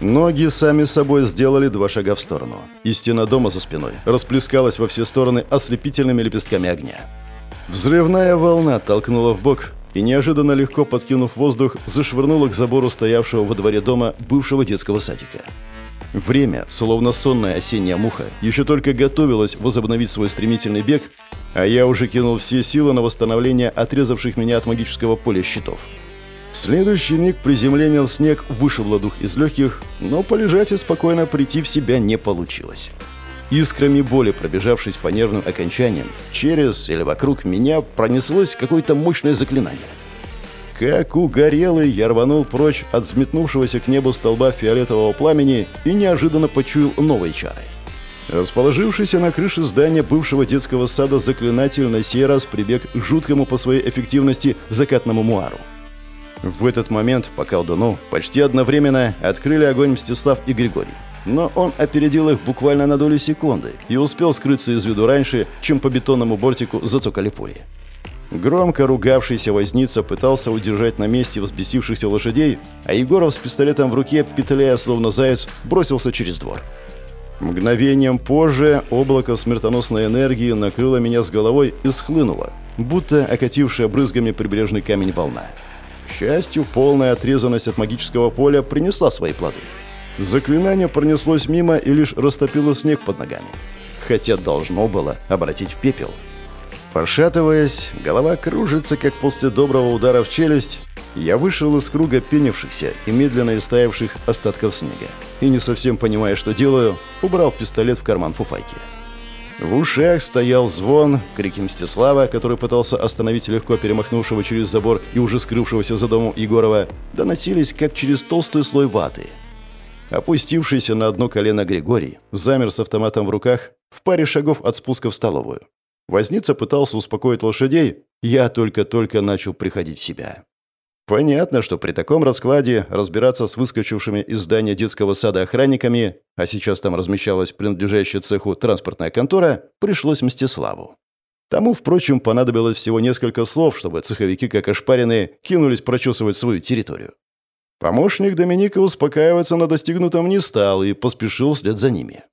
Ноги сами собой сделали два шага в сторону, и стена дома за спиной расплескалась во все стороны ослепительными лепестками огня. Взрывная волна толкнула в бок и, неожиданно легко подкинув воздух, зашвырнула к забору стоявшего во дворе дома бывшего детского садика. Время, словно сонная осенняя муха, еще только готовилось возобновить свой стремительный бег, а я уже кинул все силы на восстановление отрезавших меня от магического поля щитов. В следующий миг приземление снег вышибло дух из легких, но полежать и спокойно прийти в себя не получилось. Искрами боли, пробежавшись по нервным окончаниям, через или вокруг меня пронеслось какое-то мощное заклинание. Как угорелый, я рванул прочь от взметнувшегося к небу столба фиолетового пламени и неожиданно почуял новые чары. Расположившийся на крыше здания бывшего детского сада заклинатель на сей раз прибег к жуткому по своей эффективности закатному муару. В этот момент по колдуну почти одновременно открыли огонь Мстислав и Григорий. Но он опередил их буквально на долю секунды и успел скрыться из виду раньше, чем по бетонному бортику зацокали пули. Громко ругавшийся возница пытался удержать на месте взбесившихся лошадей, а Егоров с пистолетом в руке, петляя словно заяц, бросился через двор. Мгновением позже облако смертоносной энергии накрыло меня с головой и схлынуло, будто окатившая брызгами прибрежный камень волна. К счастью, полная отрезанность от магического поля принесла свои плоды. Заклинание пронеслось мимо и лишь растопило снег под ногами. Хотя должно было обратить в пепел. Пошатываясь, голова кружится, как после доброго удара в челюсть, я вышел из круга пенившихся и медленно истаявших остатков снега. И не совсем понимая, что делаю, убрал пистолет в карман фуфайки. В ушах стоял звон, крики Мстислава, который пытался остановить легко перемахнувшего через забор и уже скрывшегося за домом Егорова, доносились как через толстый слой ваты. Опустившийся на одно колено Григорий замер с автоматом в руках в паре шагов от спуска в столовую. Возница пытался успокоить лошадей, я только-только начал приходить в себя. Понятно, что при таком раскладе разбираться с выскочившими из здания детского сада охранниками, а сейчас там размещалась принадлежащая цеху транспортная контора, пришлось Мстиславу. Тому, впрочем, понадобилось всего несколько слов, чтобы цеховики, как ошпаренные, кинулись прочесывать свою территорию. Помощник Доминика успокаиваться на достигнутом не стал и поспешил вслед за ними.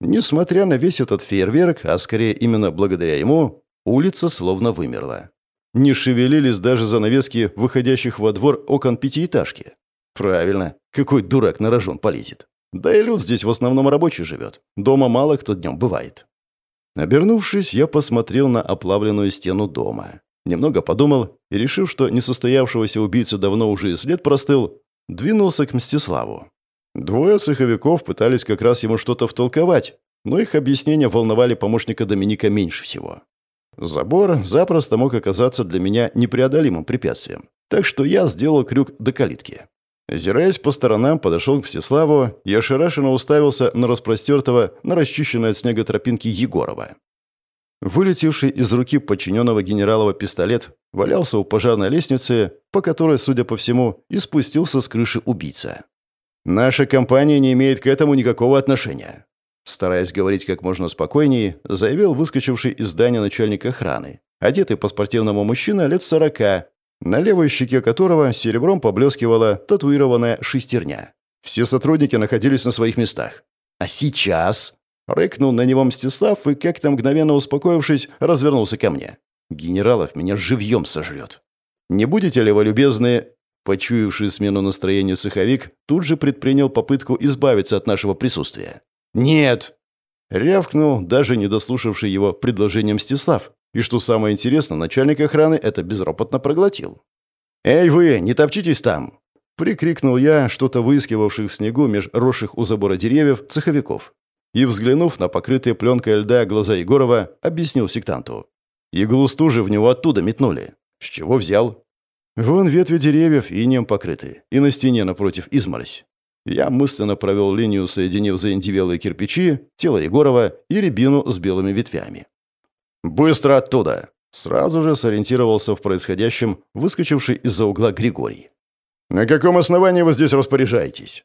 Несмотря на весь этот фейерверк, а скорее именно благодаря ему, улица словно вымерла. Не шевелились даже занавески выходящих во двор окон пятиэтажки. Правильно, какой дурак на рожон полезет. Да и люд здесь в основном рабочий живет. Дома мало кто днем бывает. Обернувшись, я посмотрел на оплавленную стену дома. Немного подумал и, решив, что несостоявшегося убийцы давно уже и след простыл, двинулся к Мстиславу. Двое цеховиков пытались как раз ему что-то втолковать, но их объяснения волновали помощника Доминика меньше всего. Забор запросто мог оказаться для меня непреодолимым препятствием, так что я сделал крюк до калитки. Озираясь по сторонам, подошел к Всеславу и ошарашенно уставился на распростертого, на расчищенной от снега тропинки Егорова. Вылетевший из руки подчиненного генералова пистолет валялся у пожарной лестницы, по которой, судя по всему, и спустился с крыши убийца. «Наша компания не имеет к этому никакого отношения. Стараясь говорить как можно спокойнее, заявил выскочивший из здания начальник охраны, одетый по-спортивному мужчина лет сорока, на левой щеке которого серебром поблескивала татуированная шестерня. Все сотрудники находились на своих местах. «А сейчас...» — рыкнул на него Мстислав и, как-то мгновенно успокоившись, развернулся ко мне. «Генералов меня живьем сожрет. Не будете ли вы любезны...» Почуявший смену настроения цеховик тут же предпринял попытку избавиться от нашего присутствия. «Нет!» — рявкнул, даже не дослушавший его предложение Мстислав. И что самое интересное, начальник охраны это безропотно проглотил. «Эй вы, не топчитесь там!» — прикрикнул я, что-то выискивавших в снегу меж росших у забора деревьев цеховиков. И, взглянув на покрытые пленкой льда глаза Егорова, объяснил сектанту. Иглу стужи в него оттуда метнули. С чего взял? Вон ветви деревьев инеем покрыты, и на стене напротив изморозь. Я мысленно провел линию, соединив заиндивелые кирпичи, тело Егорова и рябину с белыми ветвями. «Быстро оттуда!» Сразу же сориентировался в происходящем выскочивший из-за угла Григорий. «На каком основании вы здесь распоряжаетесь?»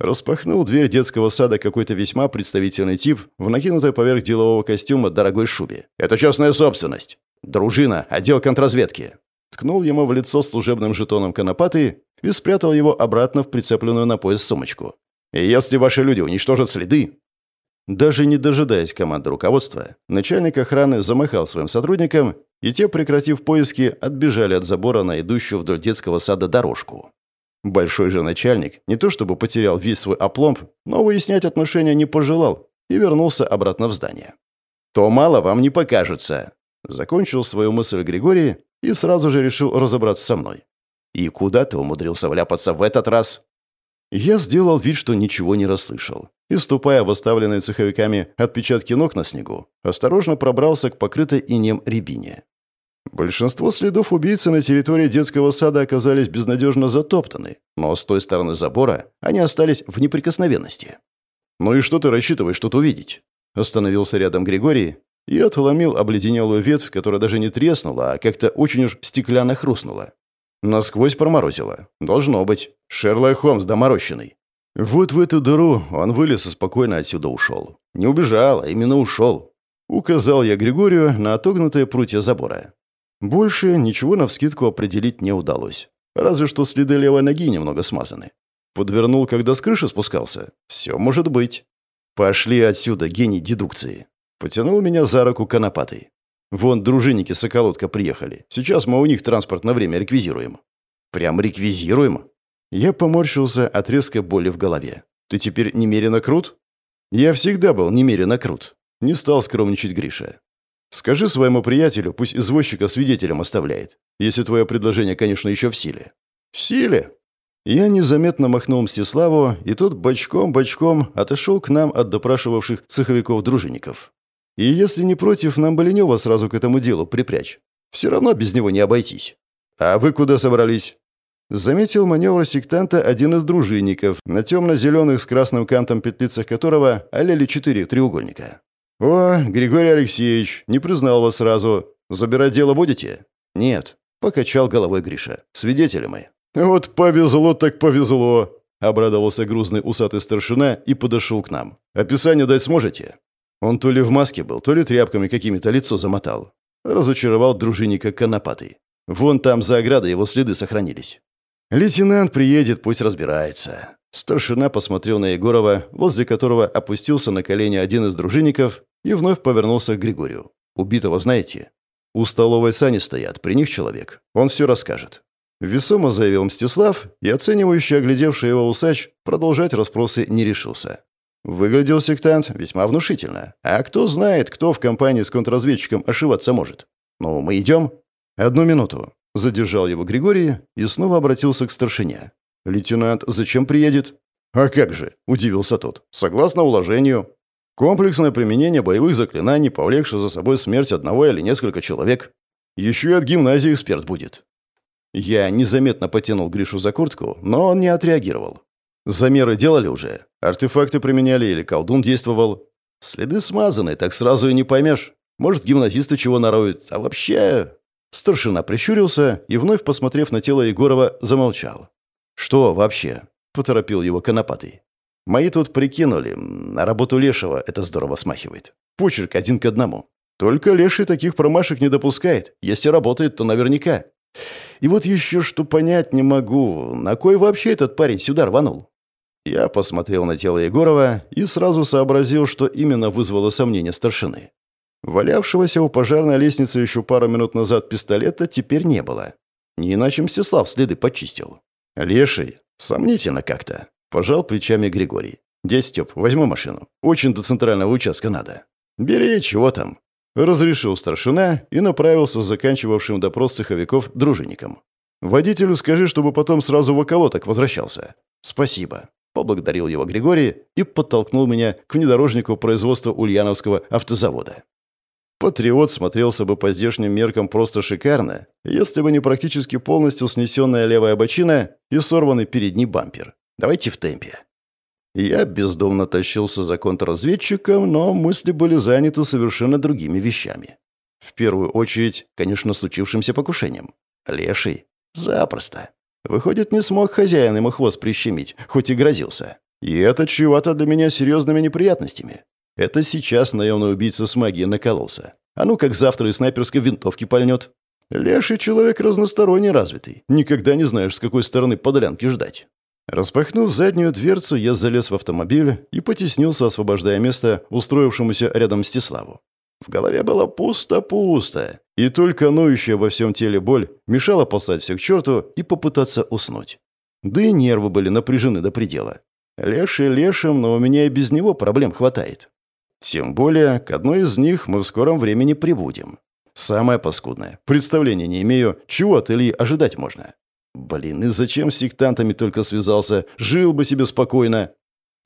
Распахнул дверь детского сада какой-то весьма представительный тип в накинутой поверх делового костюма дорогой шубе. «Это частная собственность. Дружина, отдел контрразведки». Ткнул ему в лицо служебным жетоном конопаты и спрятал его обратно в прицепленную на пояс сумочку. Если ваши люди уничтожат следы...» Даже не дожидаясь команды руководства, начальник охраны замахал своим сотрудникам, и те, прекратив поиски, отбежали от забора на идущую вдоль детского сада дорожку. Большой же начальник не то чтобы потерял весь свой опломб, но выяснять отношения не пожелал и вернулся обратно в здание. «То мало вам не покажется», — закончил свою мысль Григорий и сразу же решил разобраться со мной. «И куда ты умудрился вляпаться в этот раз?» Я сделал вид, что ничего не расслышал, и, ступая в оставленные цеховиками отпечатки ног на снегу, осторожно пробрался к покрытой инем рябине. Большинство следов убийцы на территории детского сада оказались безнадежно затоптаны, но с той стороны забора они остались в неприкосновенности. «Ну и что ты рассчитываешь тут увидеть?» Остановился рядом Григорий и отломил обледенелую ветвь, которая даже не треснула, а как-то очень уж стеклянно хрустнула. Насквозь проморозило. Должно быть. Шерлок Холмс доморощенный. Вот в эту дыру он вылез и спокойно отсюда ушел. Не убежал, а именно ушел. Указал я Григорию на отогнутые прутья забора. Больше ничего навскидку определить не удалось. Разве что следы левой ноги немного смазаны. Подвернул, когда с крыши спускался. Все может быть. Пошли отсюда, гений дедукции. Потянул меня за руку конопатый. Вон дружинники с околотка приехали. Сейчас мы у них транспорт на время реквизируем. Прям реквизируем? Я поморщился от резкой боли в голове. Ты теперь немерено крут? Я всегда был немерено крут. Не стал скромничать Гриша. Скажи своему приятелю, пусть извозчика свидетелем оставляет. Если твое предложение, конечно, еще в силе. В силе? Я незаметно махнул Мстиславу, и тот бочком-бочком отошел к нам от допрашивавших цеховиков-дружинников. И если не против, нам Боленева сразу к этому делу припрячь. Все равно без него не обойтись. А вы куда собрались? Заметил маневр сектанта один из дружинников, на темно-зеленых с красным кантом петлицах которого олели четыре треугольника. «О, Григорий Алексеевич, не признал вас сразу. Забирать дело будете?» «Нет», — покачал головой Гриша. «Свидетели мы». «Вот повезло так повезло», — обрадовался грузный усатый старшина и подошел к нам. «Описание дать сможете?» Он то ли в маске был, то ли тряпками какими-то лицо замотал. Разочаровал дружинника конопатый. Вон там за оградой его следы сохранились. «Лейтенант приедет, пусть разбирается». Старшина посмотрел на Егорова, возле которого опустился на колени один из дружинников и вновь повернулся к Григорию. «Убитого знаете?» «У столовой сани стоят, при них человек. Он все расскажет». Весомо заявил Мстислав, и оценивающий оглядевший его усач продолжать расспросы не решился. Выглядел сектант весьма внушительно. А кто знает, кто в компании с контрразведчиком ошиваться может? «Ну, мы идем?» «Одну минуту». Задержал его Григорий и снова обратился к старшине. «Лейтенант зачем приедет?» «А как же?» – удивился тот. «Согласно уложению, Комплексное применение боевых заклинаний, повлекшее за собой смерть одного или несколько человек. Еще и от гимназии эксперт будет. Я незаметно потянул Гришу за куртку, но он не отреагировал. Замеры делали уже? Артефакты применяли или колдун действовал? Следы смазаны, так сразу и не поймешь. Может, гимназисты чего нароют, а вообще... Старшина прищурился и, вновь посмотрев на тело Егорова, замолчал. «Что вообще?» – поторопил его конопатый. Мои тут прикинули, на работу Лешего это здорово смахивает. Почерк один к одному. Только Леший таких промашек не допускает. Если работает, то наверняка. И вот еще что понять не могу. На кой вообще этот парень сюда рванул? Я посмотрел на тело Егорова и сразу сообразил, что именно вызвало сомнение старшины. Валявшегося у пожарной лестницы еще пару минут назад пистолета теперь не было. Не иначе Мстислав следы почистил. Леший. Сомнительно как-то. Пожал плечами Григорий. «Дядь Степ, возьму машину. Очень до центрального участка надо». «Бери, чего там?» Разрешил старшина и направился с заканчивавшим допрос цеховиков дружинником. «Водителю скажи, чтобы потом сразу в околоток возвращался». «Спасибо», — поблагодарил его Григорий и подтолкнул меня к внедорожнику производства Ульяновского автозавода. Патриот смотрелся бы по здешним меркам просто шикарно, если бы не практически полностью снесенная левая бочина и сорванный передний бампер. Давайте в темпе». Я бездумно тащился за контрразведчиком, но мысли были заняты совершенно другими вещами. В первую очередь, конечно, случившимся покушением. Леший. Запросто. Выходит, не смог хозяин ему хвост прищемить, хоть и грозился. И это чревато для меня серьезными неприятностями. Это сейчас наемный убийца с магией накололся. А ну как завтра из снайперской винтовки пальнет. Леший человек разносторонне развитый. Никогда не знаешь, с какой стороны подлянки ждать. Распахнув заднюю дверцу, я залез в автомобиль и потеснился, освобождая место устроившемуся рядом Стиславу. В голове было пусто-пусто, и только ноющая во всем теле боль мешала послать всех к черту и попытаться уснуть. Да и нервы были напряжены до предела. Леший лешим, но у меня и без него проблем хватает. Тем более, к одной из них мы в скором времени прибудем. Самое паскудное. Представления не имею, чего от Ильи ожидать можно. Блин, и зачем с сектантами только связался? Жил бы себе спокойно.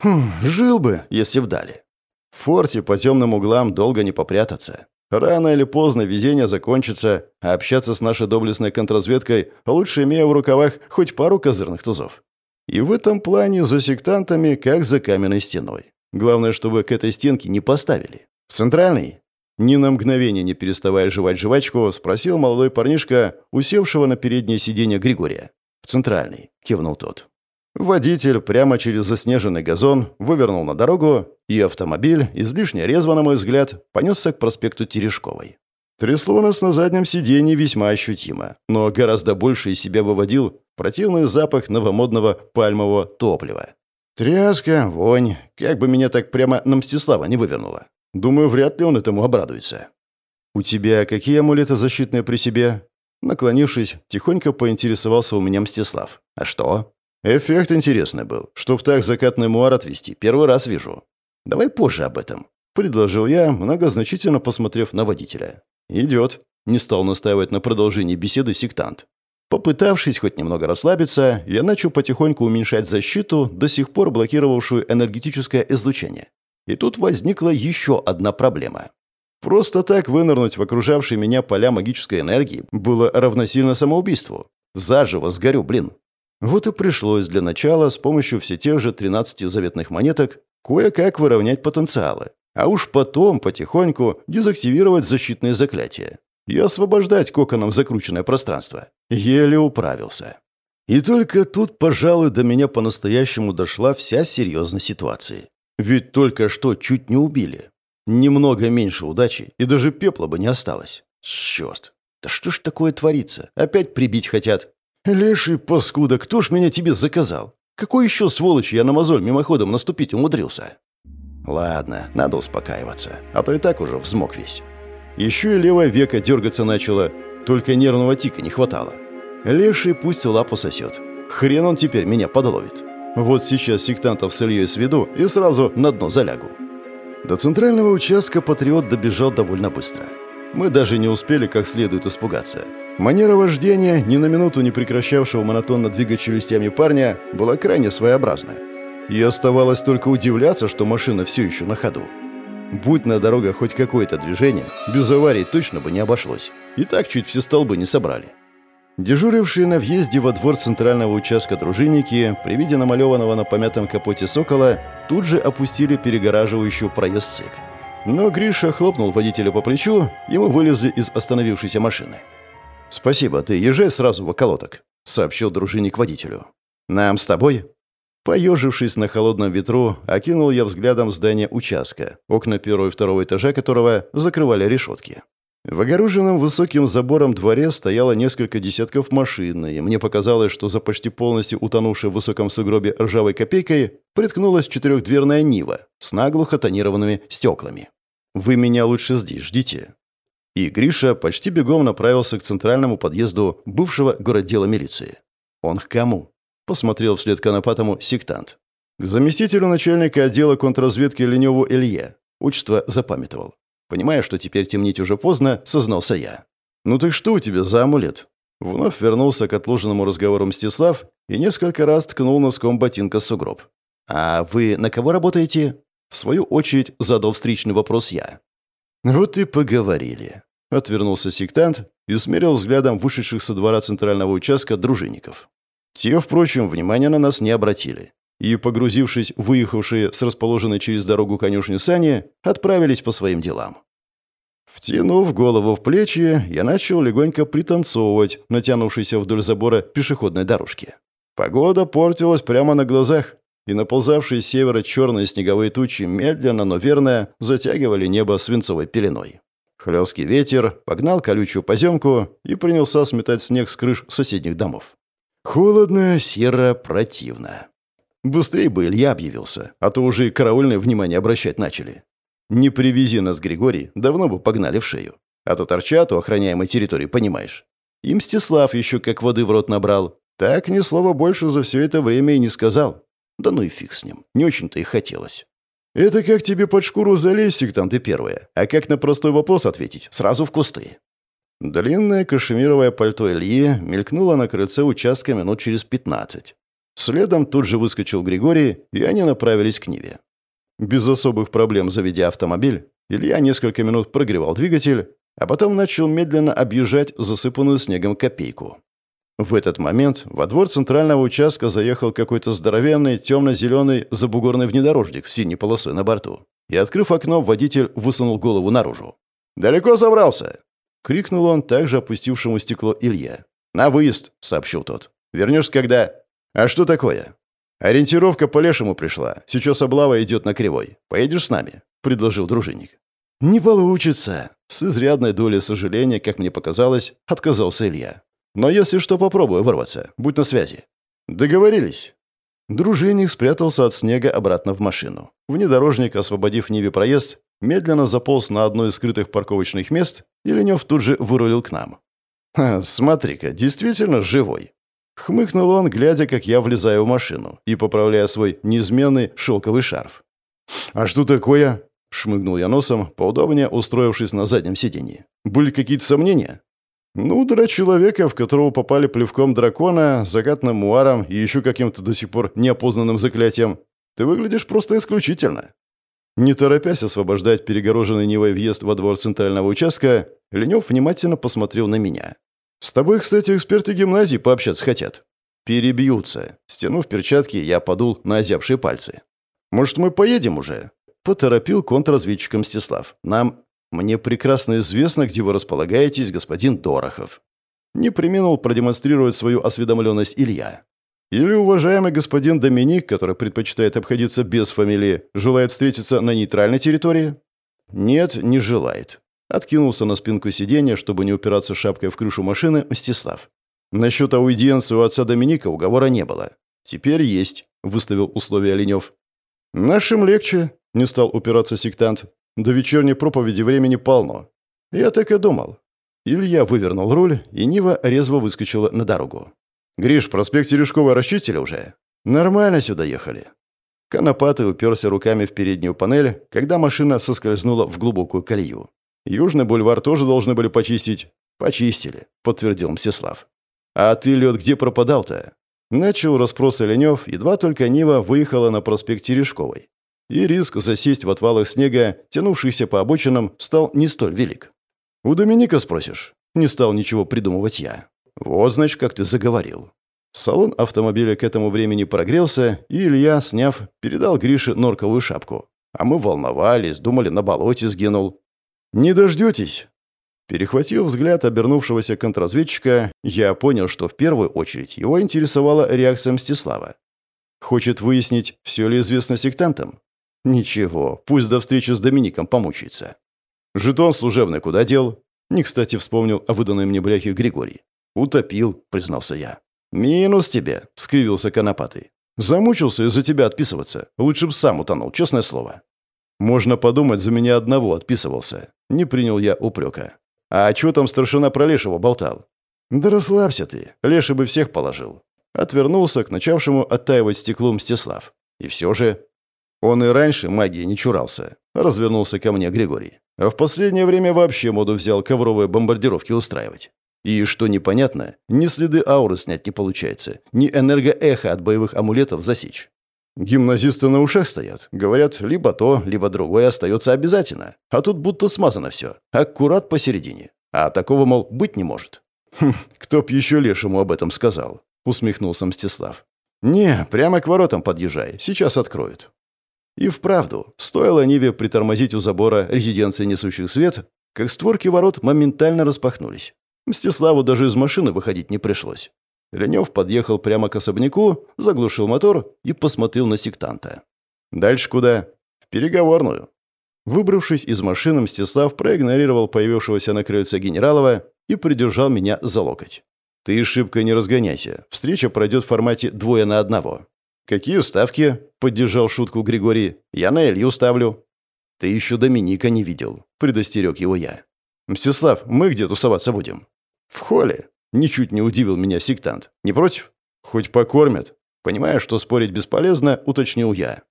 Хм, жил бы, если б дали. В форте по темным углам долго не попрятаться. Рано или поздно везение закончится, а общаться с нашей доблестной контрразведкой лучше имея в рукавах хоть пару козырных тузов. И в этом плане за сектантами, как за каменной стеной. Главное, чтобы к этой стенке не поставили. В центральной, ни на мгновение не переставая жевать жвачку, спросил молодой парнишка, усевшего на переднее сиденье Григория. «В центральный», — кивнул тот. Водитель прямо через заснеженный газон вывернул на дорогу, и автомобиль, излишне резво, на мой взгляд, понесся к проспекту Терешковой. Трясло нас на заднем сиденье весьма ощутимо, но гораздо больше из себя выводил противный запах новомодного пальмового топлива. Тряска, вонь, как бы меня так прямо на Мстислава не вывернуло. Думаю, вряд ли он этому обрадуется. «У тебя какие амулеты защитные при себе?» Наклонившись, тихонько поинтересовался у меня Мстислав. «А что?» Эффект интересный был. Чтоб так закатный муар отвести, первый раз вижу. Давай позже об этом. Предложил я, многозначительно посмотрев на водителя. Идет. Не стал настаивать на продолжении беседы сектант. Попытавшись хоть немного расслабиться, я начал потихоньку уменьшать защиту, до сих пор блокировавшую энергетическое излучение. И тут возникла еще одна проблема. Просто так вынырнуть в окружавшие меня поля магической энергии было равносильно самоубийству. Заживо сгорю, блин. Вот и пришлось для начала с помощью все тех же 13 заветных монеток кое-как выровнять потенциалы, а уж потом потихоньку дезактивировать защитные заклятия и освобождать коконом закрученное пространство. Еле управился. И только тут, пожалуй, до меня по-настоящему дошла вся серьезность ситуации. Ведь только что чуть не убили. Немного меньше удачи, и даже пепла бы не осталось. Черт, да что ж такое творится? Опять прибить хотят. «Леший паскуда, кто ж меня тебе заказал? Какой еще сволочь я на мозоль мимоходом наступить умудрился?» «Ладно, надо успокаиваться, а то и так уже взмок весь». Еще и левое веко дергаться начало, только нервного тика не хватало. Леший пусть лапу сосет. Хрен он теперь меня подловит. Вот сейчас сектантов с Ильей сведу и сразу на дно залягу. До центрального участка патриот добежал довольно быстро. Мы даже не успели как следует испугаться. Манера вождения, ни на минуту не прекращавшего монотонно двигать челюстями парня, была крайне своеобразная. И оставалось только удивляться, что машина все еще на ходу. Будь на дорогах хоть какое-то движение, без аварий точно бы не обошлось. И так чуть все столбы не собрали. Дежурившие на въезде во двор центрального участка дружинники, при виде намалеванного на помятом капоте сокола, тут же опустили перегораживающую проезд цепь. Но Гриша хлопнул водителя по плечу, и мы вылезли из остановившейся машины. «Спасибо, ты езжай сразу в околоток», — сообщил дружинник водителю. «Нам с тобой?» Поежившись на холодном ветру, окинул я взглядом здание участка, окна первого и второго этажа которого закрывали решетки. В огороженном высоким забором дворе стояло несколько десятков машин, и мне показалось, что за почти полностью утонувшей в высоком сугробе ржавой копейкой приткнулась четырехдверная Нива с наглухо тонированными стеклами. «Вы меня лучше здесь ждите», и Гриша почти бегом направился к центральному подъезду бывшего городдела милиции. «Он к кому?» – посмотрел вслед конопатому сектант. «К заместителю начальника отдела контрразведки Леневу Илье». Учество запамятовал. Понимая, что теперь темнить уже поздно, сознался я. «Ну так что у тебя за амулет?» Вновь вернулся к отложенному разговору Мстислав и несколько раз ткнул носком ботинка сугроб. «А вы на кого работаете?» В свою очередь задал встречный вопрос я. «Вот и поговорили», — отвернулся сектант и смерил взглядом вышедших со двора центрального участка дружинников. Те, впрочем, внимания на нас не обратили. И, погрузившись выехавшие с расположенной через дорогу конюшни сани, отправились по своим делам. Втянув голову в плечи, я начал легонько пританцовывать, натянувшейся вдоль забора пешеходной дорожки. Погода портилась прямо на глазах и наползавшие с севера черные снеговые тучи медленно, но верно затягивали небо свинцовой пеленой. Хлесткий ветер погнал колючую поземку и принялся сметать снег с крыш соседних домов. Холодно, серо, противно. Быстрее бы Илья объявился, а то уже и караульное внимание обращать начали. Не привези нас, Григорий, давно бы погнали в шею. А то торчат у охраняемой территории, понимаешь. И Мстислав еще как воды в рот набрал. Так ни слова больше за все это время и не сказал. Да ну и фиг с ним. Не очень-то и хотелось. Это как тебе под шкуру залезть, там ты первая. А как на простой вопрос ответить? Сразу в кусты. Длинное кашемировое пальто Ильи мелькнуло на крыльце участка минут через пятнадцать. Следом тут же выскочил Григорий, и они направились к Ниве. Без особых проблем заведя автомобиль, Илья несколько минут прогревал двигатель, а потом начал медленно объезжать засыпанную снегом копейку. В этот момент во двор центрального участка заехал какой-то здоровенный темно-зеленый забугорный внедорожник с синей полосой на борту. И, открыв окно, водитель высунул голову наружу. «Далеко забрался!» — крикнул он также опустившему стекло Илья. «На выезд!» — сообщил тот. «Вернешься когда?» «А что такое?» «Ориентировка по лешему пришла. Сейчас облава идет на кривой. Поедешь с нами?» — предложил дружинник. «Не получится!» С изрядной долей сожаления, как мне показалось, отказался Илья. «Но если что, попробую вырваться. Будь на связи». «Договорились». Дружинник спрятался от снега обратно в машину. Внедорожник, освободив Ниве проезд, медленно заполз на одно из скрытых парковочных мест, и Ленев тут же вырулил к нам. «Смотри-ка, действительно живой». Хмыкнул он, глядя, как я влезаю в машину и поправляя свой неизменный шелковый шарф. «А что такое?» Шмыгнул я носом, поудобнее устроившись на заднем сиденье. «Были какие-то сомнения?» «Ну, для человека, в которого попали плевком дракона, загадным муаром и еще каким-то до сих пор неопознанным заклятием, ты выглядишь просто исключительно». Не торопясь освобождать перегороженный Нивой въезд во двор центрального участка, Ленев внимательно посмотрел на меня. «С тобой, кстати, эксперты гимназии пообщаться хотят». «Перебьются». Стянув перчатки, я подул на озябшие пальцы. «Может, мы поедем уже?» Поторопил контрразведчика Мстислав. «Нам... Мне прекрасно известно, где вы располагаетесь, господин Дорохов». Не применил продемонстрировать свою осведомленность Илья. Или уважаемый господин Доминик, который предпочитает обходиться без фамилии, желает встретиться на нейтральной территории? Нет, не желает. Откинулся на спинку сиденья, чтобы не упираться шапкой в крышу машины, Мстислав. Насчет аудиенции у отца Доминика уговора не было. Теперь есть, выставил условия Оленев. Нашим легче, не стал упираться сектант. До вечерней проповеди времени полно. Я так и думал. Илья вывернул руль, и Нива резво выскочила на дорогу. «Гриш, проспект Терешкова расчистили уже?» «Нормально сюда ехали». Конопатый уперся руками в переднюю панель, когда машина соскользнула в глубокую колею. «Южный бульвар тоже должны были почистить». «Почистили», — подтвердил Мсислав. «А ты, лед, где пропадал-то?» Начал расспрос Оленев, едва только Нива выехала на проспект Терешковой и риск засесть в отвалах снега, тянувшихся по обочинам, стал не столь велик. «У Доминика спросишь?» Не стал ничего придумывать я. «Вот, значит, как ты заговорил». Салон автомобиля к этому времени прогрелся, и Илья, сняв, передал Грише норковую шапку. А мы волновались, думали, на болоте сгинул. «Не дождетесь?» Перехватив взгляд обернувшегося контрразведчика, я понял, что в первую очередь его интересовала реакция Мстислава. Хочет выяснить, все ли известно сектантам. Ничего, пусть до встречи с Домиником помучается. Жетон служебный куда дел? Не кстати вспомнил о выданной мне бляхе Григорий. «Утопил», — признался я. «Минус тебе», — скривился Конопатый. «Замучился из-за тебя отписываться. Лучше бы сам утонул, честное слово». «Можно подумать, за меня одного отписывался». Не принял я упрека. «А чё там старшина про Лешего болтал?» «Да расслабься ты. Леший бы всех положил». Отвернулся к начавшему оттаивать стеклу Мстислав. И все же он и раньше магии не чурался. Развернулся ко мне Григорий. А в последнее время вообще моду взял ковровые бомбардировки устраивать. И, что непонятно, ни следы ауры снять не получается, ни энергоэха от боевых амулетов засечь. Гимназисты на ушах стоят. Говорят, либо то, либо другое остается обязательно. А тут будто смазано все. Аккурат посередине. А такого, мол, быть не может. Хм, кто б еще лешему об этом сказал? Усмехнулся Мстислав. «Не, прямо к воротам подъезжай. Сейчас откроют». И вправду, стоило Ниве притормозить у забора резиденции несущих свет, как створки ворот моментально распахнулись. Мстиславу даже из машины выходить не пришлось. Ленев подъехал прямо к особняку, заглушил мотор и посмотрел на сектанта. «Дальше куда?» «В переговорную». Выбравшись из машины, Мстислав проигнорировал появившегося на крыльце генералова и придержал меня за локоть. «Ты шибко не разгоняйся. Встреча пройдет в формате двое на одного. «Какие ставки?» — поддержал шутку Григорий. «Я на Илью ставлю». «Ты еще Доминика не видел», — предостерег его я. «Мстислав, мы где тусоваться будем?» «В холле», — ничуть не удивил меня сектант. «Не против?» «Хоть покормят». Понимая, что спорить бесполезно, уточнил я.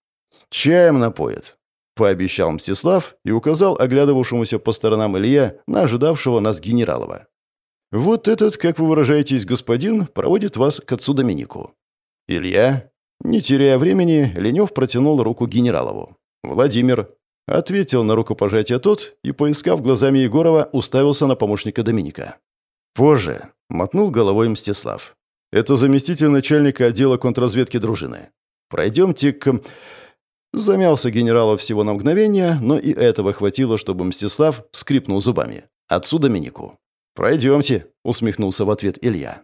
«Чаем напоят», — пообещал Мстислав и указал оглядывавшемуся по сторонам Илья на ожидавшего нас генералова. «Вот этот, как вы выражаетесь, господин, проводит вас к отцу Доминику». Илья, не теряя времени, Ленев протянул руку генералову. «Владимир», — ответил на рукопожатие тот и, поискав глазами Егорова, уставился на помощника Доминика. «Позже», — мотнул головой Мстислав. «Это заместитель начальника отдела контрразведки дружины. Пройдемте к...» Замялся генералов всего на мгновение, но и этого хватило, чтобы Мстислав скрипнул зубами. «Отцу Доминику». «Пройдемте», — усмехнулся в ответ Илья.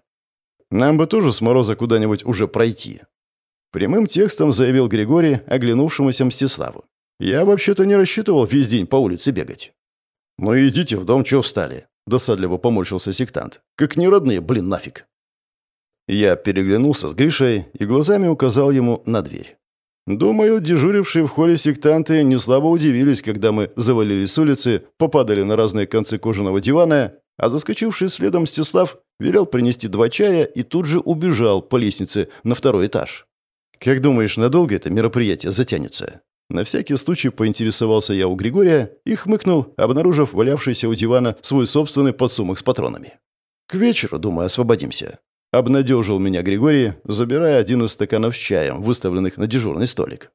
«Нам бы тоже с Мороза куда-нибудь уже пройти». Прямым текстом заявил Григорий, оглянувшемуся Мстиславу. «Я вообще-то не рассчитывал весь день по улице бегать». «Ну идите в дом, чё встали?» – досадливо поморщился сектант. «Как не родные, блин, нафиг!» Я переглянулся с Гришей и глазами указал ему на дверь. Думаю, дежурившие в холле сектанты не слабо удивились, когда мы завалились с улицы, попадали на разные концы кожаного дивана а заскочивший следом Стеслав велел принести два чая и тут же убежал по лестнице на второй этаж. «Как думаешь, надолго это мероприятие затянется?» На всякий случай поинтересовался я у Григория и хмыкнул, обнаружив валявшийся у дивана свой собственный подсумок с патронами. «К вечеру, думаю, освободимся», — обнадежил меня Григорий, забирая один из стаканов с чаем, выставленных на дежурный столик.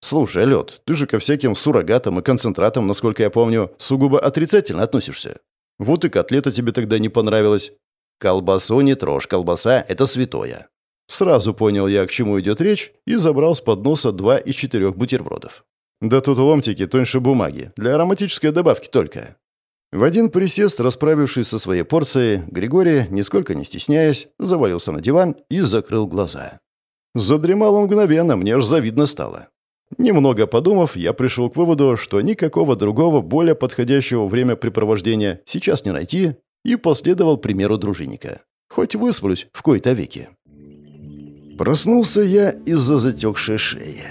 «Слушай, Лед, ты же ко всяким суррогатам и концентратам, насколько я помню, сугубо отрицательно относишься. Вот и котлета тебе тогда не понравилась. Колбасу не трожь, колбаса — это святое. Сразу понял я, к чему идет речь, и забрал с подноса два из четырех бутербродов. Да тут ломтики тоньше бумаги, для ароматической добавки только. В один присест, расправившись со своей порцией, Григорий, нисколько не стесняясь, завалился на диван и закрыл глаза. Задремал он мгновенно, мне аж завидно стало. Немного подумав, я пришел к выводу, что никакого другого, более подходящего времяпрепровождения сейчас не найти, и последовал примеру дружинника. Хоть высплюсь в кои-то веки. Проснулся я из-за затекшей шеи.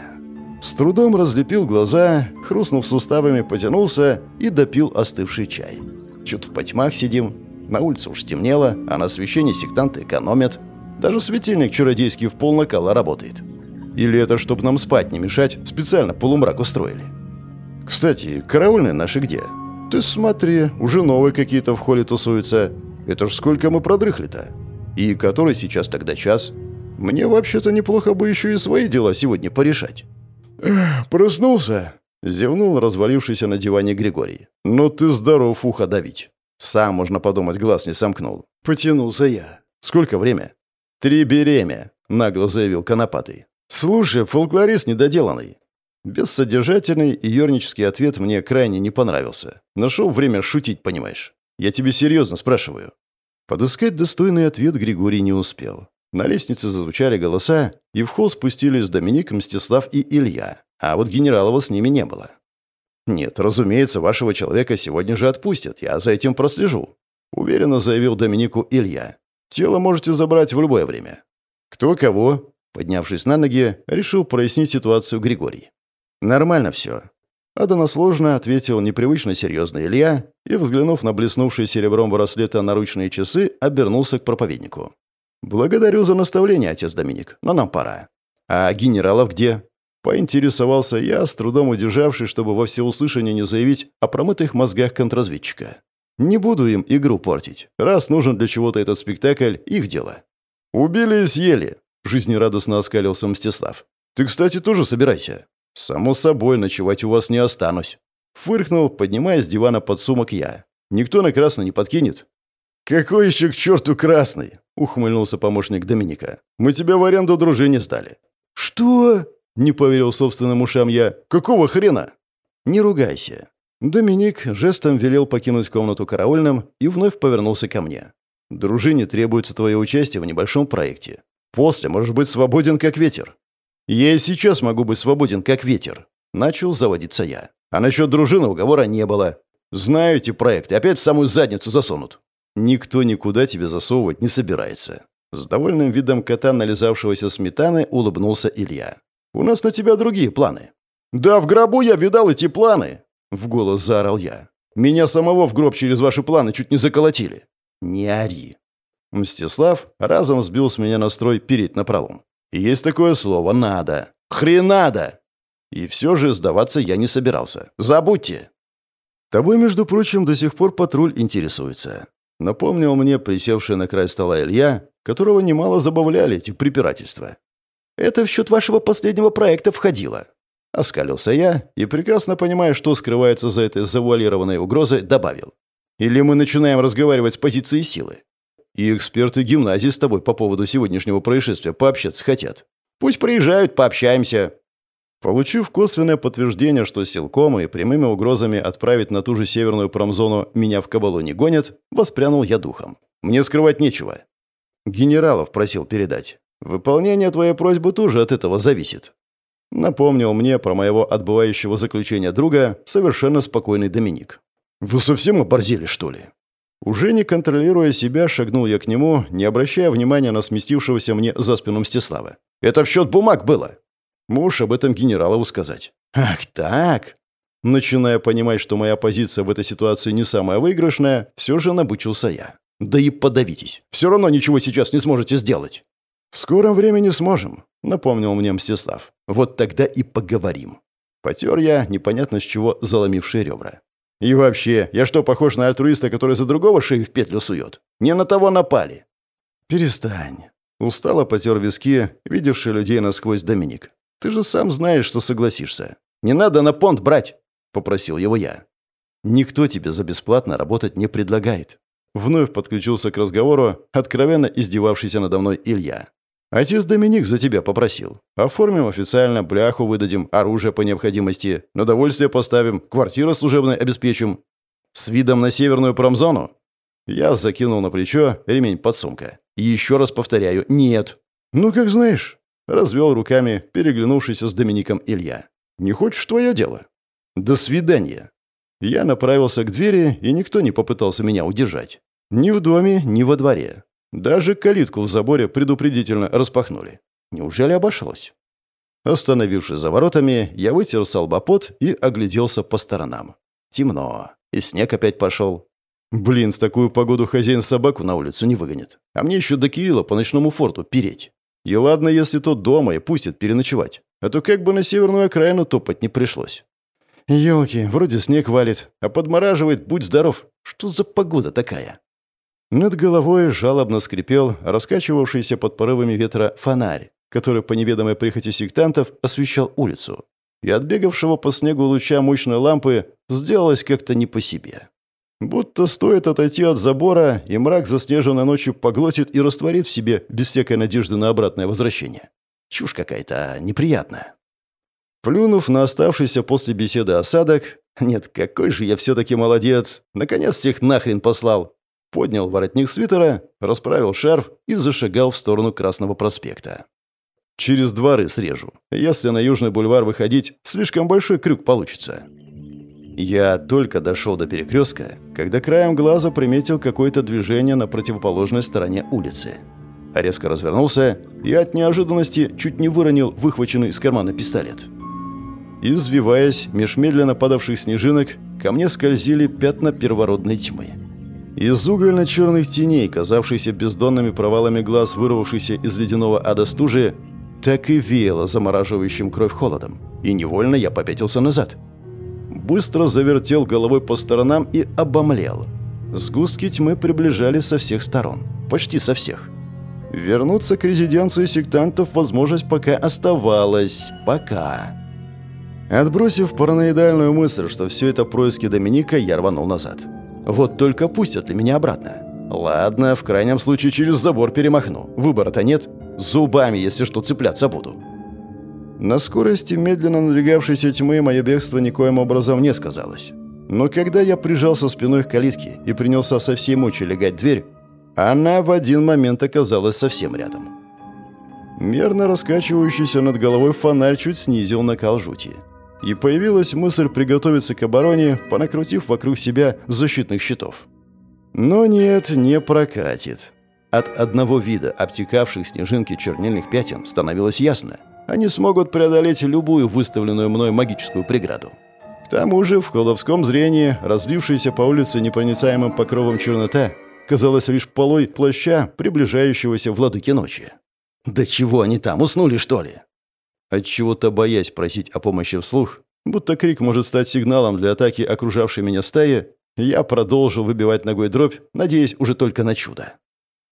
С трудом разлепил глаза, хрустнув суставами, потянулся и допил остывший чай. Чуть в потьмах сидим, на улице уж темнело, а на освещении сектанты экономят. Даже светильник чародейский в пол накала работает. Или это, чтобы нам спать не мешать, специально полумрак устроили? Кстати, караульные наши где? Ты смотри, уже новые какие-то в холле тусуются. Это ж сколько мы продрыхли-то? И который сейчас тогда час? Мне вообще-то неплохо бы еще и свои дела сегодня порешать. «Проснулся?» — зевнул развалившийся на диване Григорий. «Ну ты здоров ухо давить». Сам, можно подумать, глаз не сомкнул. Потянулся я. «Сколько время?» «Три беремя», — нагло заявил Конопатый. «Слушай, фолклорист недоделанный». Бессодержательный и ернический ответ мне крайне не понравился. Нашел время шутить, понимаешь. Я тебе серьезно спрашиваю. Подыскать достойный ответ Григорий не успел. На лестнице зазвучали голоса, и в холл спустились Доминик, Мстислав и Илья, а вот генералова с ними не было. «Нет, разумеется, вашего человека сегодня же отпустят, я за этим прослежу», уверенно заявил Доминику Илья. «Тело можете забрать в любое время». «Кто кого?» Поднявшись на ноги, решил прояснить ситуацию Григорий. «Нормально все». Односложно ответил непривычно серьезный Илья и, взглянув на блеснувшие серебром браслета наручные часы, обернулся к проповеднику. «Благодарю за наставление, отец Доминик, но нам пора». «А генералов где?» Поинтересовался я, с трудом удержавшись, чтобы во всеуслышание не заявить о промытых мозгах контрразведчика. «Не буду им игру портить. Раз нужен для чего-то этот спектакль, их дело». «Убили и съели», Жизнерадостно оскалился Мстислав. «Ты, кстати, тоже собирайся». «Само собой, ночевать у вас не останусь». Фыркнул, поднимая с дивана под сумок я. «Никто на красный не подкинет?» «Какой еще к черту красный?» — ухмыльнулся помощник Доминика. «Мы тебя в аренду дружине сдали». «Что?» — не поверил собственным ушам я. «Какого хрена?» «Не ругайся». Доминик жестом велел покинуть комнату караульным и вновь повернулся ко мне. «Дружине требуется твое участие в небольшом проекте. После можешь быть свободен, как ветер. Я и сейчас могу быть свободен, как ветер. Начал заводиться я. А насчет дружины уговора не было. Знаю эти проекты, опять в самую задницу засунут. Никто никуда тебе засовывать не собирается. С довольным видом кота, нализавшегося сметаны, улыбнулся Илья. «У нас на тебя другие планы». «Да в гробу я видал эти планы!» — в голос заорал я. «Меня самого в гроб через ваши планы чуть не заколотили». «Не ори». Мстислав разом сбил с меня настрой переть напролом. «Есть такое слово «надо». Хренадо!» И все же сдаваться я не собирался. «Забудьте!» Тобой, между прочим, до сих пор патруль интересуется. Напомнил мне присевший на край стола Илья, которого немало забавляли эти препирательства. «Это в счет вашего последнего проекта входило». Оскалился я и, прекрасно понимая, что скрывается за этой завуалированной угрозой, добавил. «Или мы начинаем разговаривать с позиции силы? И эксперты гимназии с тобой по поводу сегодняшнего происшествия пообщаться хотят. Пусть приезжают, пообщаемся». Получив косвенное подтверждение, что силком и прямыми угрозами отправить на ту же северную промзону меня в кабалу не гонят, воспрянул я духом. Мне скрывать нечего. Генералов просил передать. Выполнение твоей просьбы тоже от этого зависит. Напомнил мне про моего отбывающего заключения друга совершенно спокойный Доминик. «Вы совсем оборзели, что ли?» Уже не контролируя себя, шагнул я к нему, не обращая внимания на сместившегося мне за спину Мстислава. «Это в счет бумаг было!» Муж об этом генералову сказать. «Ах так!» Начиная понимать, что моя позиция в этой ситуации не самая выигрышная, все же набычился я. «Да и подавитесь. Все равно ничего сейчас не сможете сделать». «В скором времени сможем», — напомнил мне Мстислав. «Вот тогда и поговорим». Потер я, непонятно с чего, заломившие ребра. «И вообще, я что, похож на альтруиста, который за другого шею в петлю сует? Не на того напали». «Перестань». Устало потер виски, видевший людей насквозь Доминик. Ты же сам знаешь, что согласишься. Не надо на понт брать, попросил его я. Никто тебе за бесплатно работать не предлагает. Вновь подключился к разговору, откровенно издевавшийся надо мной Илья. Отец Доминик за тебя попросил. Оформим официально, бляху выдадим, оружие по необходимости, на довольствие поставим, квартиру служебной обеспечим. С видом на северную промзону? Я закинул на плечо ремень под сумка. Еще раз повторяю, нет. Ну, как знаешь. Развел руками, переглянувшийся с Домиником Илья. «Не хочешь твое дело?» «До свидания». Я направился к двери, и никто не попытался меня удержать. Ни в доме, ни во дворе. Даже калитку в заборе предупредительно распахнули. Неужели обошлось? Остановившись за воротами, я вытер салбопот и огляделся по сторонам. Темно. И снег опять пошел. Блин, в такую погоду хозяин собаку на улицу не выгонит. А мне еще до Кирилла по ночному форту переть. И ладно, если тот дома и пустит переночевать. А то как бы на северную окраину топать не пришлось. Ёлки, вроде снег валит, а подмораживает, будь здоров. Что за погода такая? Над головой жалобно скрипел раскачивавшийся под порывами ветра фонарь, который по неведомой прихоти сектантов освещал улицу. И от бегавшего по снегу луча мощной лампы сделалось как-то не по себе. Будто стоит отойти от забора, и мрак заснеженной ночью поглотит и растворит в себе без всякой надежды на обратное возвращение. Чушь какая-то неприятная. Плюнув на оставшийся после беседы осадок, нет, какой же я все-таки молодец, наконец всех нахрен послал, поднял воротник свитера, расправил шарф и зашагал в сторону Красного проспекта. Через дворы срежу. Если на Южный бульвар выходить, слишком большой крюк получится. Я только дошел до перекрестка, когда краем глаза приметил какое-то движение на противоположной стороне улицы. Резко развернулся и от неожиданности чуть не выронил выхваченный из кармана пистолет. Извиваясь, меж медленно падавших снежинок, ко мне скользили пятна первородной тьмы. Из угольно-черных теней, казавшихся бездонными провалами глаз, вырвавшихся из ледяного ада стужи, так и веяло замораживающим кровь холодом. И невольно я попятился назад – быстро завертел головой по сторонам и обомлел. Сгустки тьмы приближались со всех сторон. Почти со всех. Вернуться к резиденции сектантов возможность пока оставалась. Пока. Отбросив параноидальную мысль, что все это происки Доминика, я рванул назад. Вот только пустят ли меня обратно? Ладно, в крайнем случае через забор перемахну. Выбора-то нет. Зубами, если что, цепляться буду. На скорости медленно надвигавшейся тьмы мое бегство никоим образом не сказалось. Но когда я прижался спиной к калитке и принялся со всей мочи легать дверь, она в один момент оказалась совсем рядом. Мерно раскачивающийся над головой фонарь чуть снизил накал жути. И появилась мысль приготовиться к обороне, понакрутив вокруг себя защитных щитов. Но нет, не прокатит. От одного вида обтекавших снежинки чернильных пятен становилось ясно. Они смогут преодолеть любую выставленную мной магическую преграду. К тому же в колдовском зрении, разлившейся по улице непроницаемым покровом чернота, казалось лишь полой плаща приближающегося владыки ночи. «Да чего они там, уснули, что ли?» Отчего-то боясь просить о помощи вслух, будто крик может стать сигналом для атаки окружавшей меня стаи, я продолжил выбивать ногой дробь, надеясь уже только на чудо.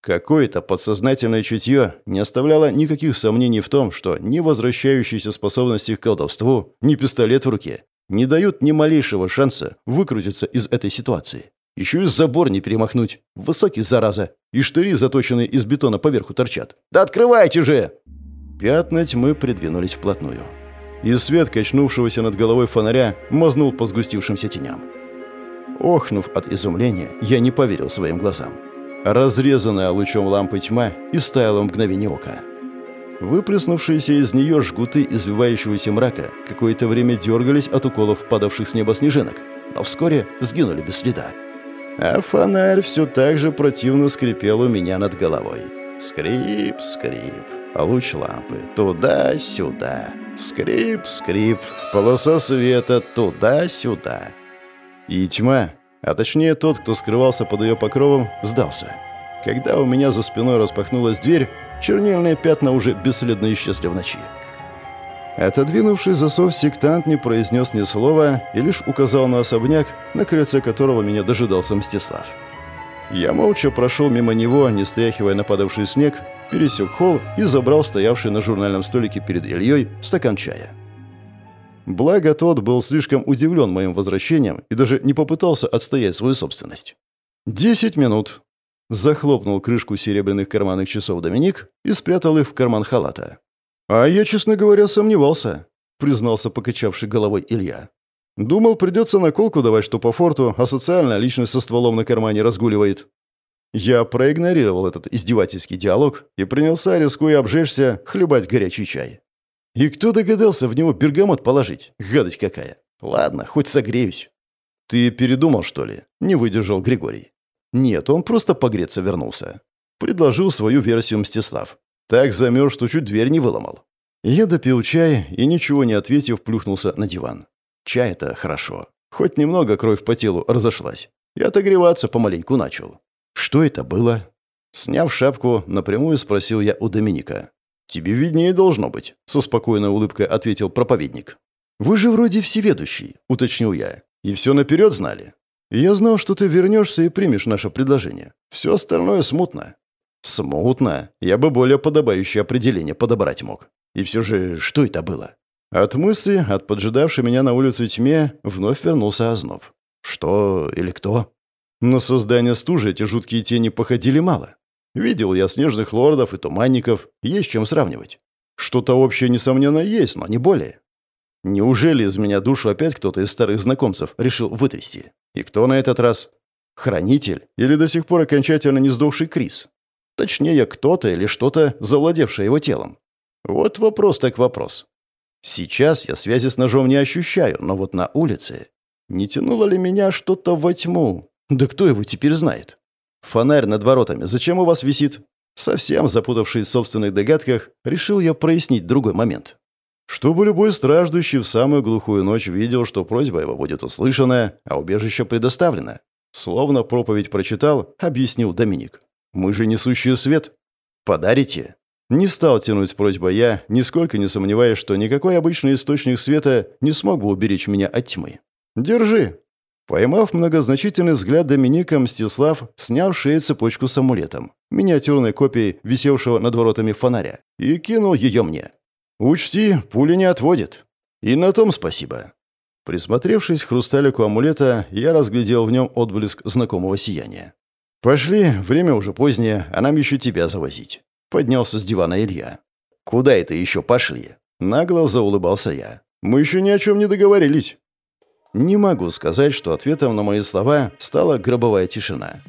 Какое-то подсознательное чутье не оставляло никаких сомнений в том, что ни возвращающиеся способности к колдовству, ни пистолет в руке не дают ни малейшего шанса выкрутиться из этой ситуации. Еще и забор не перемахнуть. Высокий, зараза. И штыри, заточенные из бетона, поверху торчат. «Да открывайте же!» Пятна тьмы придвинулись вплотную. И свет, качнувшегося над головой фонаря, мазнул по сгустившимся теням. Охнув от изумления, я не поверил своим глазам. Разрезанная лучом лампы тьма истаяла в мгновение ока. Выплеснувшиеся из нее жгуты извивающегося мрака какое-то время дергались от уколов падавших с неба снежинок, но вскоре сгинули без следа. А фонарь все так же противно скрипел у меня над головой. Скрип, скрип, луч лампы туда-сюда. Скрип, скрип, полоса света туда-сюда. И тьма, а точнее тот, кто скрывался под ее покровом, сдался. Когда у меня за спиной распахнулась дверь, чернильные пятна уже бесследно исчезли в ночи. Отодвинувший засов сектант не произнес ни слова и лишь указал на особняк, на крыльце которого меня дожидался Мстислав. Я молча прошел мимо него, не стряхивая нападавший снег, пересек холл и забрал стоявший на журнальном столике перед Ильей стакан чая. Благо тот был слишком удивлен моим возвращением и даже не попытался отстоять свою собственность. Десять минут. Захлопнул крышку серебряных карманных часов Доминик и спрятал их в карман халата. «А я, честно говоря, сомневался», — признался покачавший головой Илья. «Думал, придется наколку давать, что по форту, а социальная личность со стволом на кармане разгуливает». Я проигнорировал этот издевательский диалог и принялся, рискуя обжечься, хлебать горячий чай. И кто догадался в него бергамот положить? Гадость какая. Ладно, хоть согреюсь. Ты передумал, что ли? Не выдержал Григорий. Нет, он просто погреться вернулся. Предложил свою версию Мстислав. Так замерз, что чуть дверь не выломал. Я допил чай и, ничего не ответив, плюхнулся на диван. Чай — это хорошо. Хоть немного кровь по телу разошлась. И отогреваться помаленьку начал. Что это было? Сняв шапку, напрямую спросил я у Доминика. «Тебе виднее должно быть», — со спокойной улыбкой ответил проповедник. «Вы же вроде всеведущий», — уточнил я. «И все наперед знали. Я знал, что ты вернешься и примешь наше предложение. Все остальное смутно». «Смутно? Я бы более подобающее определение подобрать мог. И все же, что это было?» От мысли, от поджидавшей меня на улице тьме, вновь вернулся Ознов. «Что или кто?» На создание стужи эти жуткие тени походили мало. Видел я снежных лордов и туманников, есть чем сравнивать. Что-то общее, несомненно, есть, но не более. Неужели из меня душу опять кто-то из старых знакомцев решил вытрясти? И кто на этот раз? Хранитель или до сих пор окончательно не сдохший Крис? Точнее, кто-то или что-то, завладевшее его телом. Вот вопрос так вопрос. Сейчас я связи с ножом не ощущаю, но вот на улице... Не тянуло ли меня что-то во тьму? Да кто его теперь знает? Фонарь над воротами зачем у вас висит? Совсем запутавшись в собственных догадках, решил я прояснить другой момент. Чтобы любой страждущий в самую глухую ночь видел, что просьба его будет услышана, а убежище предоставлено. Словно проповедь прочитал, объяснил Доминик. «Мы же несущие свет. Подарите?» Не стал тянуть с просьбой я, нисколько не сомневаясь, что никакой обычный источник света не смог бы уберечь меня от тьмы. «Держи!» Поймав многозначительный взгляд Доминика, Мстислав снял шею цепочку с амулетом, миниатюрной копией висевшего над воротами фонаря, и кинул ее мне. «Учти, пули не отводит. И на том спасибо». Присмотревшись к хрусталику амулета, я разглядел в нем отблеск знакомого сияния. «Пошли, время уже позднее, а нам еще тебя завозить». Поднялся с дивана Илья. «Куда это еще пошли?» Нагло заулыбался я. «Мы еще ни о чем не договорились». Не могу сказать, что ответом на мои слова стала гробовая тишина.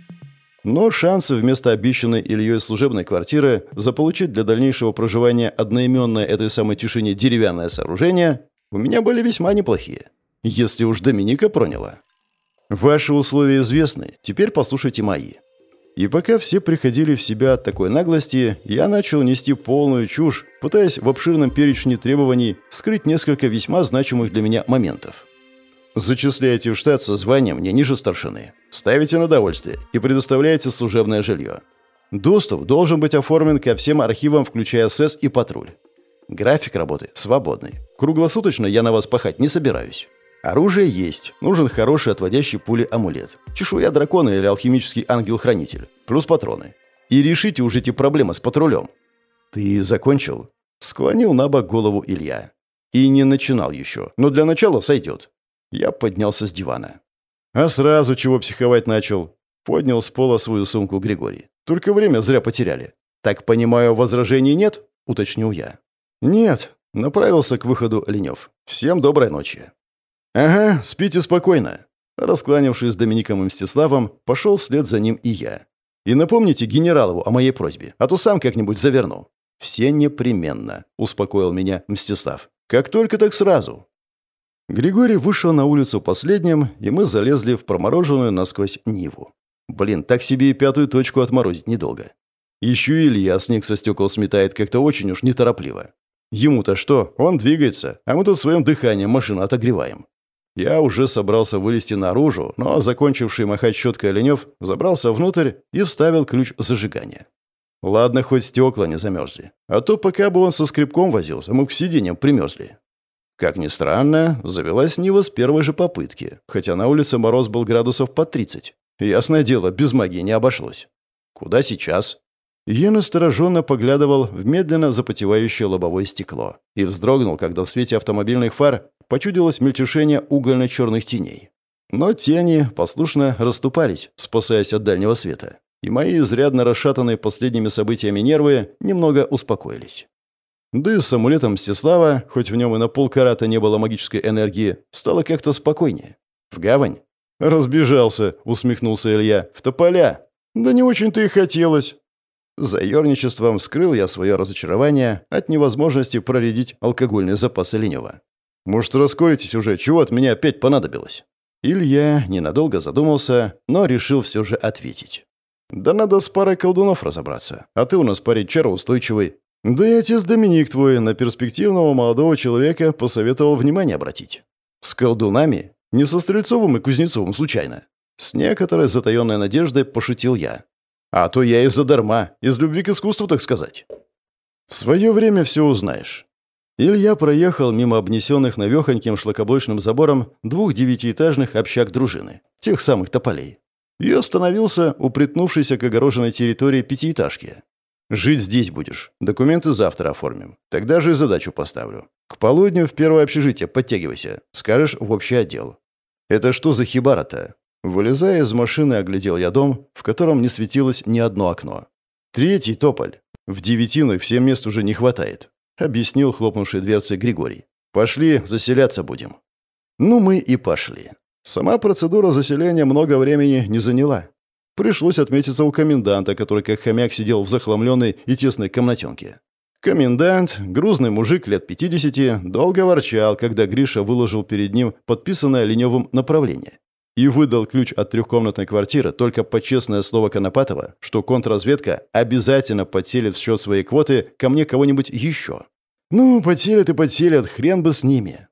Но шансы вместо обещанной Ильей служебной квартиры заполучить для дальнейшего проживания одноименное этой самой тишине деревянное сооружение у меня были весьма неплохие. Если уж Доминика проняла. Ваши условия известны, теперь послушайте мои. И пока все приходили в себя от такой наглости, я начал нести полную чушь, пытаясь в обширном перечне требований скрыть несколько весьма значимых для меня моментов. Зачисляете в штат со званием не ниже старшины. Ставите на довольствие и предоставляете служебное жилье. Доступ должен быть оформлен ко всем архивам, включая СС и патруль. График работы свободный. Круглосуточно я на вас пахать не собираюсь. Оружие есть. Нужен хороший отводящий пули амулет. Чешуя дракона или алхимический ангел-хранитель. Плюс патроны. И решите уже эти проблемы с патрулем. Ты закончил? Склонил на бок голову Илья. И не начинал еще, но для начала сойдет. Я поднялся с дивана. А сразу чего психовать начал? Поднял с пола свою сумку Григорий. Только время зря потеряли. Так понимаю, возражений нет? Уточнил я. Нет. Направился к выходу Ленев. Всем доброй ночи. «Ага, спите спокойно». Раскланившись с Домиником и Мстиславом, пошел вслед за ним и я. «И напомните генералову о моей просьбе, а то сам как-нибудь заверну». «Все непременно», — успокоил меня Мстислав. «Как только, так сразу». Григорий вышел на улицу последним, и мы залезли в промороженную насквозь Ниву. Блин, так себе и пятую точку отморозить недолго. Еще Илья снег со стекол сметает как-то очень уж неторопливо. Ему-то что? Он двигается, а мы тут своим дыханием машину отогреваем. Я уже собрался вылезти наружу, но закончивший махать щеткой Оленев забрался внутрь и вставил ключ зажигания. Ладно, хоть стекла не замерзли. А то пока бы он со скребком возился, мы к сиденьям примерзли. Как ни странно, завелась Нива с первой же попытки, хотя на улице мороз был градусов по 30. Ясное дело, без магии не обошлось. Куда сейчас? Я настороженно поглядывал в медленно запотевающее лобовое стекло и вздрогнул, когда в свете автомобильных фар почудилось мельтешение угольно-черных теней. Но тени послушно расступались, спасаясь от дальнего света, и мои изрядно расшатанные последними событиями нервы немного успокоились. Да и с амулетом Мстислава, хоть в нем и на полкарата не было магической энергии, стало как-то спокойнее. «В гавань?» «Разбежался», — усмехнулся Илья. «В тополя?» «Да не очень-то и хотелось». За ерничеством скрыл я свое разочарование от невозможности проредить алкогольные запасы Ленева. Может, расколитесь уже, чего от меня опять понадобилось?» Илья ненадолго задумался, но решил все же ответить. «Да надо с парой колдунов разобраться. А ты у нас парень чароустойчивый. Да и отец Доминик твой на перспективного молодого человека посоветовал внимание обратить. С колдунами? Не со Стрельцовым и Кузнецовым случайно?» С некоторой затаенной надеждой пошутил я. «А то я и задарма, из любви к искусству, так сказать». «В свое время все узнаешь. Илья проехал мимо обнесенных навехоньким шлакоблочным забором двух девятиэтажных общак дружины, тех самых тополей, и остановился у притнувшейся к огороженной территории пятиэтажки. «Жить здесь будешь. Документы завтра оформим. Тогда же и задачу поставлю. К полудню в первое общежитие подтягивайся. Скажешь в общий отдел». «Это что за хибара-то?» Вылезая из машины, оглядел я дом, в котором не светилось ни одно окно. «Третий тополь. В девятинах всем мест уже не хватает объяснил хлопнувший дверцей Григорий. «Пошли, заселяться будем». Ну, мы и пошли. Сама процедура заселения много времени не заняла. Пришлось отметиться у коменданта, который как хомяк сидел в захламленной и тесной комнатенке. Комендант, грузный мужик лет 50, долго ворчал, когда Гриша выложил перед ним подписанное Леневым направление и выдал ключ от трехкомнатной квартиры только по честное слово Конопатова, что контрразведка обязательно подселит в счет своей квоты ко мне кого-нибудь еще. Ну, подселят и подселят, хрен бы с ними.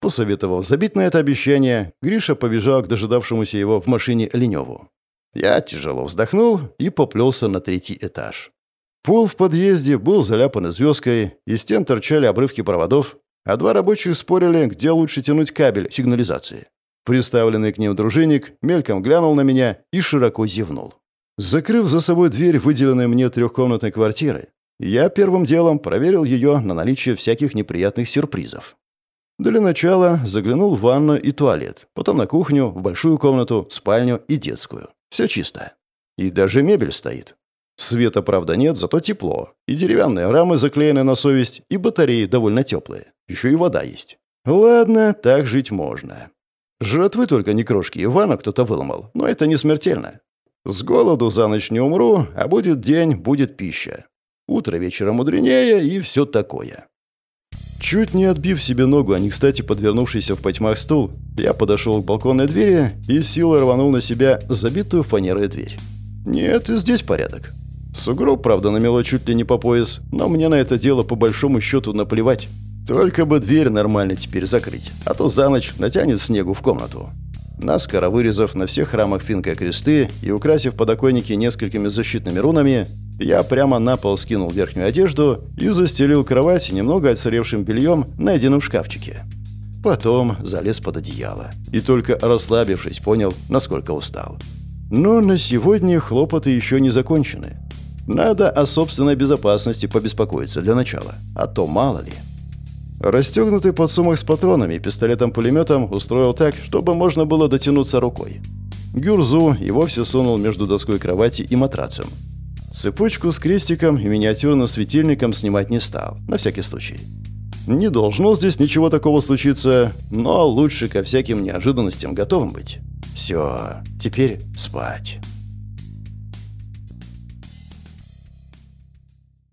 Посоветовав забить на это обещание, Гриша побежал к дожидавшемуся его в машине Леневу. Я тяжело вздохнул и поплелся на третий этаж. Пол в подъезде был заляпан звездкой, из стен торчали обрывки проводов, а два рабочих спорили, где лучше тянуть кабель сигнализации. Приставленный к ним дружинник мельком глянул на меня и широко зевнул. Закрыв за собой дверь выделенной мне трехкомнатной квартиры, я первым делом проверил ее на наличие всяких неприятных сюрпризов. Для начала заглянул в ванну и туалет, потом на кухню, в большую комнату, спальню и детскую. Все чисто. И даже мебель стоит. Света, правда, нет, зато тепло. И деревянные рамы заклеены на совесть, и батареи довольно теплые. Еще и вода есть. Ладно, так жить можно. Жратвы только не крошки, Ивана кто-то выломал, но это не смертельно. С голоду за ночь не умру, а будет день, будет пища. Утро вечера мудренее и все такое. Чуть не отбив себе ногу, а не кстати подвернувшийся в потьмах стул, я подошел к балконной двери и силой рванул на себя забитую фанерой дверь. Нет, и здесь порядок. Сугроб, правда, намело чуть ли не по пояс, но мне на это дело по большому счету наплевать. Только бы дверь нормально теперь закрыть, а то за ночь натянет снегу в комнату. Наскоро вырезав на всех храмах финка кресты и украсив подоконники несколькими защитными рунами, я прямо на пол скинул верхнюю одежду и застелил кровать немного отсыревшим бельем, найденным в шкафчике. Потом залез под одеяло и только расслабившись, понял, насколько устал. Но на сегодня хлопоты еще не закончены. Надо о собственной безопасности побеспокоиться для начала, а то мало ли. Расстегнутый подсумок с патронами пистолетом-пулеметом устроил так, чтобы можно было дотянуться рукой. Гюрзу и вовсе сунул между доской кровати и матрацем. Цепочку с крестиком и миниатюрным светильником снимать не стал, на всякий случай. Не должно здесь ничего такого случиться, но лучше ко всяким неожиданностям готовым быть. Все, теперь спать.